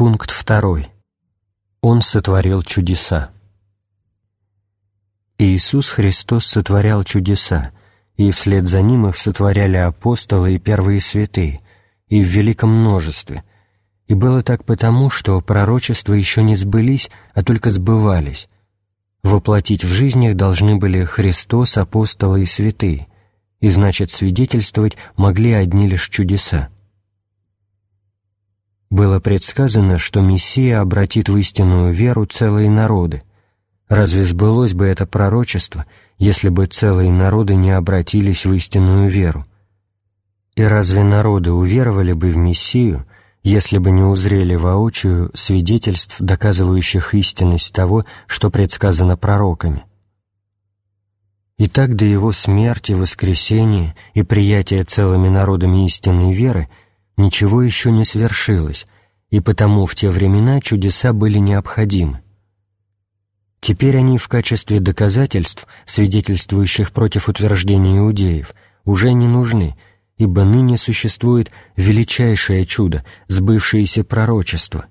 Пункт второй. Он сотворил чудеса. Иисус Христос сотворял чудеса, и вслед за ним их сотворяли апостолы и первые святые, и в великом множестве. И было так потому, что пророчества еще не сбылись, а только сбывались. Воплотить в жизнь их должны были Христос, апостолы и святые, и значит свидетельствовать могли одни лишь чудеса. Было предсказано, что Мессия обратит в истинную веру целые народы. Разве сбылось бы это пророчество, если бы целые народы не обратились в истинную веру? И разве народы уверовали бы в Мессию, если бы не узрели воочию свидетельств, доказывающих истинность того, что предсказано пророками? Итак, до его смерти, воскресения и приятия целыми народами истинной веры – ничего еще не свершилось, и потому в те времена чудеса были необходимы. Теперь они в качестве доказательств, свидетельствующих против утверждения иудеев, уже не нужны, ибо ныне существует величайшее чудо, сбывшееся пророчество.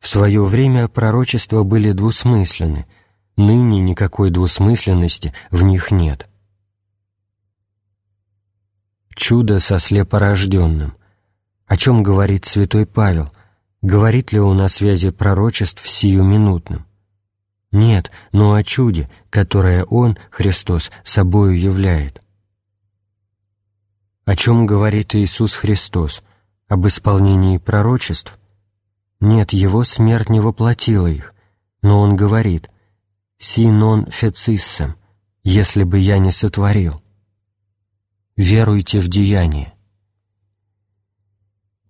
В свое время пророчества были двусмысленны, ныне никакой двусмысленности в них нет чудо со слепорожденным. О чем говорит святой Павел? Говорит ли он о связи пророчеств сиюминутным? Нет, но о чуде, которое Он, Христос, собою являет. О чем говорит Иисус Христос? Об исполнении пророчеств? Нет, Его смерть не воплотила их, но Он говорит «Си нон фециссем», «если бы я не сотворил» веруйте в деяние.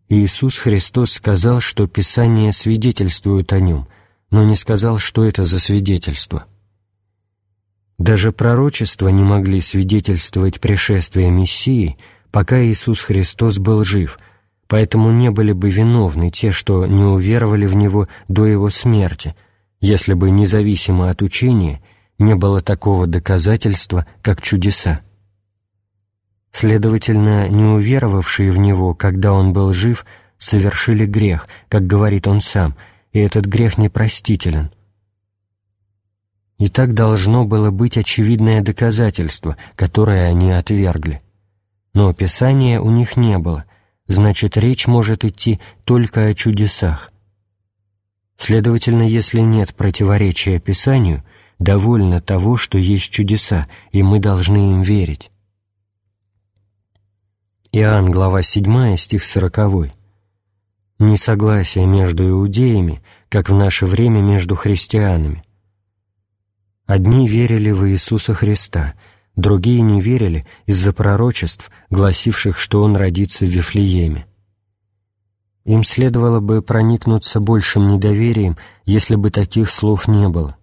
Иисус Христос сказал, что Писание свидетельствует о Нем, но не сказал, что это за свидетельство. Даже пророчества не могли свидетельствовать пришествие Мессии, пока Иисус Христос был жив, поэтому не были бы виновны те, что не уверовали в Него до Его смерти, если бы независимо от учения не было такого доказательства, как чудеса. Следовательно, не уверовавшие в Него, когда Он был жив, совершили грех, как говорит Он сам, и этот грех непростителен. И так должно было быть очевидное доказательство, которое они отвергли. Но Писания у них не было, значит, речь может идти только о чудесах. Следовательно, если нет противоречия Писанию, довольно того, что есть чудеса, и мы должны им верить. Иоанн, глава 7, стих 40. Несогласие между иудеями, как в наше время между христианами. Одни верили в Иисуса Христа, другие не верили из-за пророчеств, гласивших, что Он родится в Вифлееме. Им следовало бы проникнуться большим недоверием, если бы таких слов не было,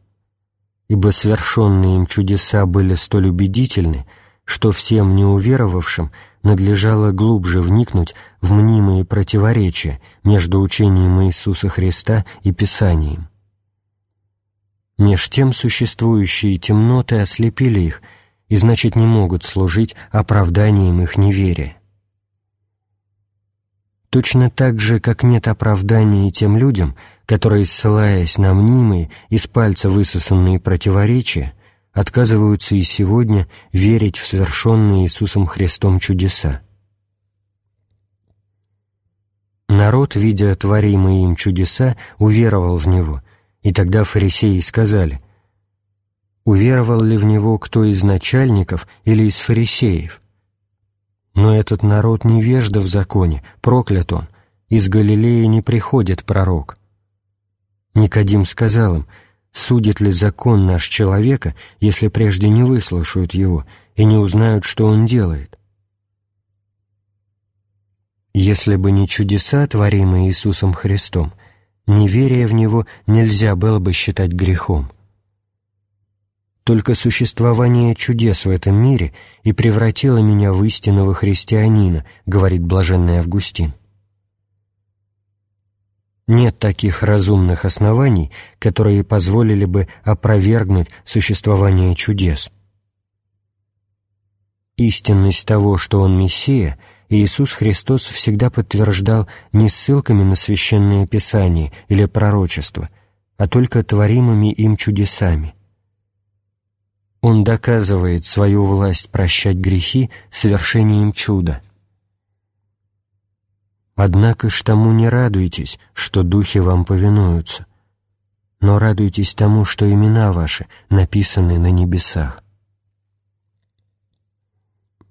ибо свершенные им чудеса были столь убедительны, что всем неуверовавшим – надлежало глубже вникнуть в мнимые противоречия между учением Иисуса Христа и Писанием. Меж тем существующие темноты ослепили их и, значит, не могут служить оправданием их неверия. Точно так же, как нет оправдания тем людям, которые, ссылаясь на мнимые, из пальца высосанные противоречия, отказываются и сегодня верить в совершенные Иисусом Христом чудеса. Народ, видя творимые им чудеса, уверовал в Него, и тогда фарисеи сказали, «Уверовал ли в Него кто из начальников или из фарисеев?» Но этот народ невежда в законе, проклят он, из Галилеи не приходит пророк. Никодим сказал им, Судит ли закон наш человека, если прежде не выслушают его и не узнают, что он делает? Если бы не чудеса, творимые Иисусом Христом, неверие в Него нельзя было бы считать грехом. Только существование чудес в этом мире и превратило меня в истинного христианина, говорит блаженный Августин. Нет таких разумных оснований, которые позволили бы опровергнуть существование чудес. Истинность того, что он Мессия, Иисус Христос всегда подтверждал не ссылками на Священное Писание или пророчество, а только творимыми им чудесами. Он доказывает свою власть прощать грехи совершением чуда. Однако ж тому не радуйтесь, что духи вам повинуются, но радуйтесь тому, что имена ваши написаны на небесах.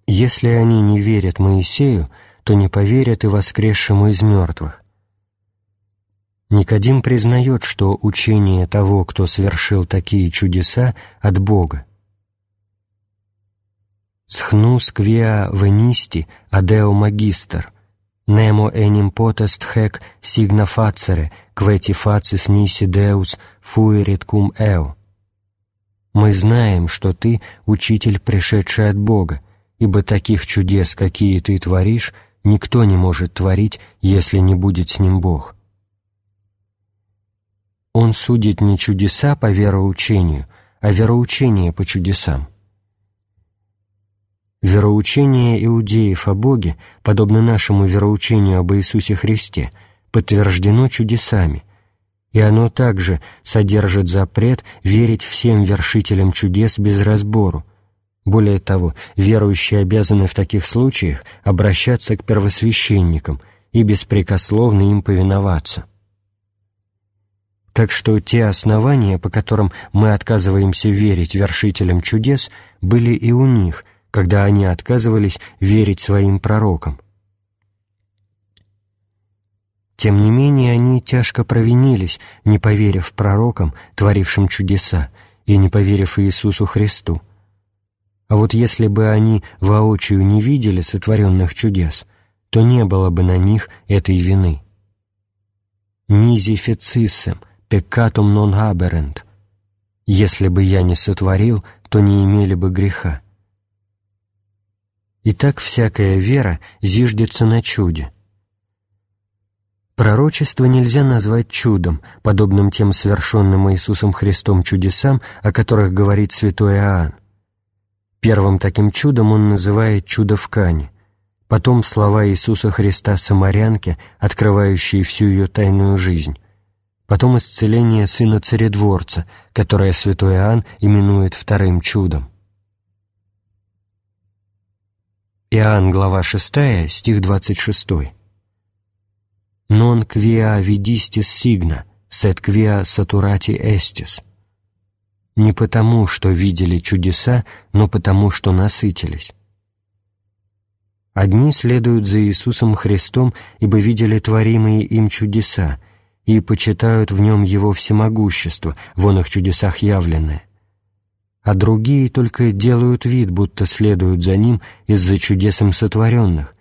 Если они не верят Моисею, то не поверят и воскресшему из мертвых. Никодим признает, что учение того, кто совершил такие чудеса, от Бога. «Схнус квиа венисти адео магистр, немо эним потест хек сигна фацере, квети фацис ниси деус фуерит кум эо». Мы знаем, что ты — учитель, пришедший от Бога, ибо таких чудес, какие ты творишь, никто не может творить, если не будет с ним Бог. Он судит не чудеса по вероучению, а вероучение по чудесам. Вероучение иудеев о Боге, подобно нашему вероучению об Иисусе Христе, подтверждено чудесами, и оно также содержит запрет верить всем вершителям чудес без разбору, более того, верующие обязаны в таких случаях обращаться к первосвященникам и беспрекословно им повиноваться. Так что те основания, по которым мы отказываемся верить вершителям чудес, были и у них, когда они отказывались верить своим пророкам. Тем не менее, они тяжко провинились, не поверив пророкам, творившим чудеса, и не поверив Иисусу Христу, а вот если бы они воочию не видели сотворенных чудес, то не было бы на них этой вины. «Низи фециссем, пеккатум нон аберент» «Если бы я не сотворил, то не имели бы греха». И так всякая вера зиждется на чуде. Пророчество нельзя назвать чудом, подобным тем совершенным Иисусом Христом чудесам, о которых говорит святой Иоанн. Первым таким чудом он называет чудо в Кане, потом слова Иисуса Христа самарянке, открывающие всю ее тайную жизнь, потом исцеление сына царедворца, которое святой Иоанн именует вторым чудом. Иоанн, глава 6, стих 26. «Non quia vidistis signa, sed quia saturati estis» не потому, что видели чудеса, но потому, что насытились. Одни следуют за Иисусом Христом, ибо видели творимые им чудеса, и почитают в нем Его всемогущество, вон их чудесах явленное. А другие только делают вид, будто следуют за Ним из-за чудесом сотворенных,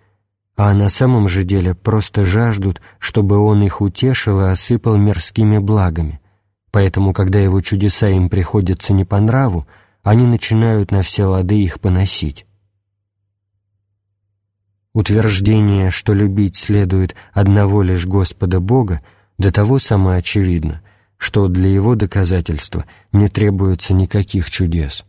а на самом же деле просто жаждут, чтобы Он их утешил и осыпал мирскими благами, Поэтому, когда его чудеса им приходятся не по нраву, они начинают на все лады их поносить. Утверждение, что любить следует одного лишь Господа Бога, до того самоочевидно, что для его доказательства не требуется никаких чудес.